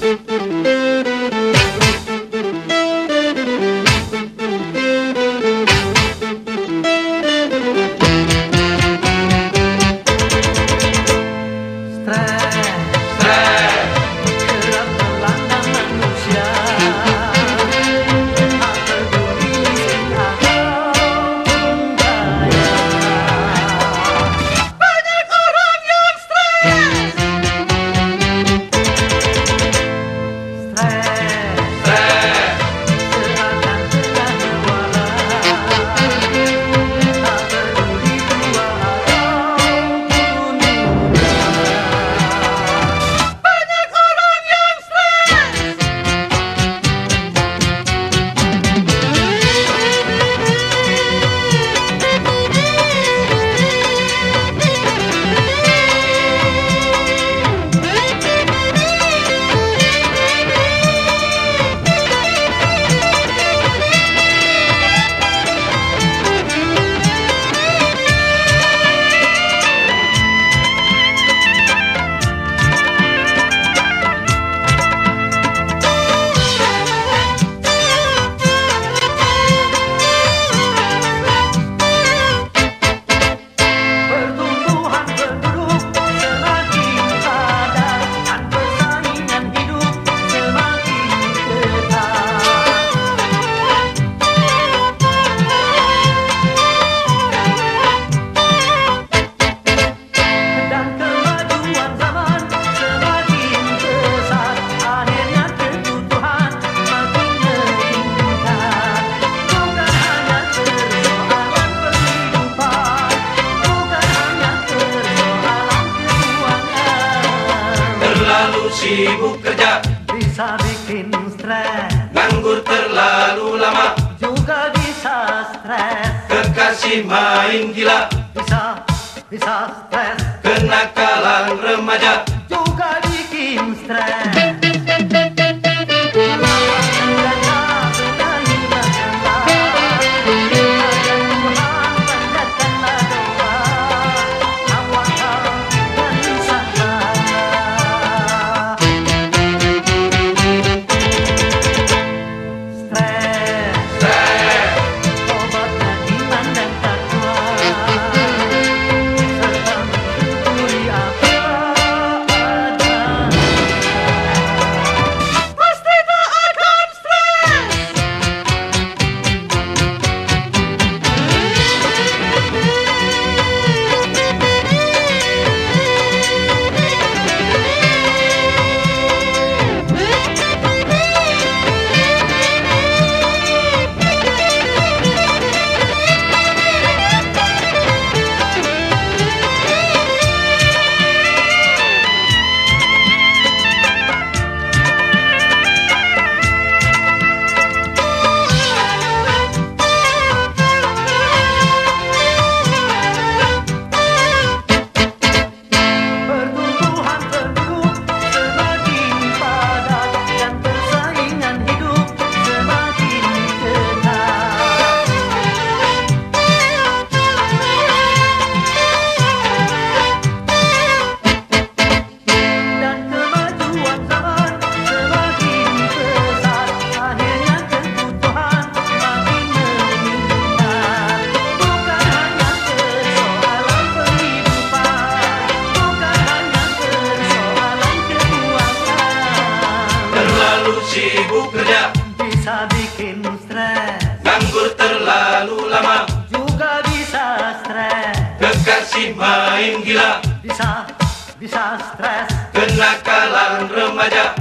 Música sibuk kerja. Bisa bikin stres. Nganggur terlalu lama. Juga bisa stres. Kekasih main gila. Bisa bisa stres. Kenakalan remaja. Juga bikin stres sibuk kerja. Bisa bikin stres. Nganggur terlalu lama. Juga bisa stres. Kekasih main gila. Bisa, bisa stres. Kenakalan remaja